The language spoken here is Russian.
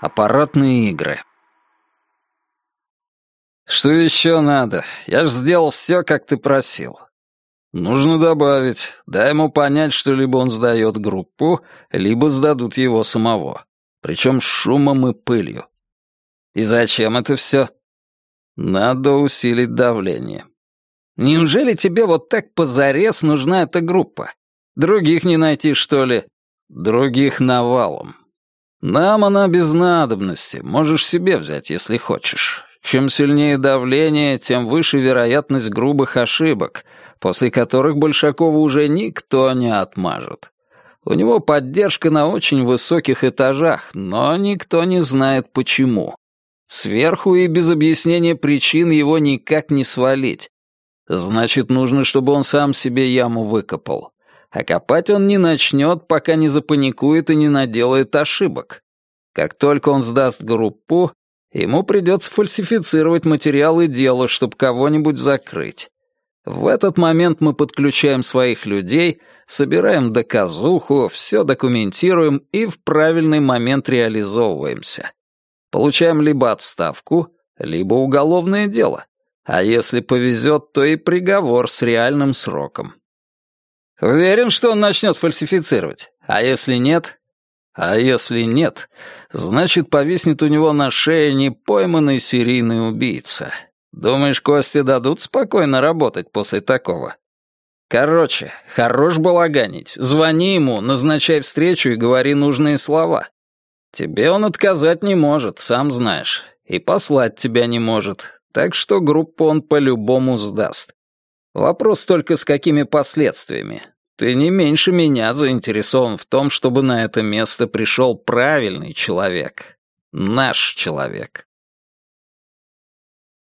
Аппаратные игры. «Что еще надо? Я ж сделал все, как ты просил». «Нужно добавить. Дай ему понять, что либо он сдает группу, либо сдадут его самого. Причем шумом и пылью. И зачем это все? Надо усилить давление. Неужели тебе вот так позарез нужна эта группа? Других не найти, что ли? Других навалом. Нам она без надобности, можешь себе взять, если хочешь. Чем сильнее давление, тем выше вероятность грубых ошибок, после которых Большакова уже никто не отмажет. У него поддержка на очень высоких этажах, но никто не знает почему. Сверху и без объяснения причин его никак не свалить. Значит, нужно, чтобы он сам себе яму выкопал. А копать он не начнет, пока не запаникует и не наделает ошибок. Как только он сдаст группу, ему придется фальсифицировать материалы дела, чтобы кого-нибудь закрыть. В этот момент мы подключаем своих людей, собираем доказуху, все документируем и в правильный момент реализовываемся. Получаем либо отставку, либо уголовное дело. А если повезет, то и приговор с реальным сроком. Уверен, что он начнет фальсифицировать. А если нет? А если нет, значит, повиснет у него на шее непойманный серийный убийца. Думаешь, Косте дадут спокойно работать после такого? Короче, хорош балаганить. Звони ему, назначай встречу и говори нужные слова. Тебе он отказать не может, сам знаешь. И послать тебя не может. Так что группу он по-любому сдаст. Вопрос только с какими последствиями. Ты не меньше меня заинтересован в том, чтобы на это место пришел правильный человек. Наш человек.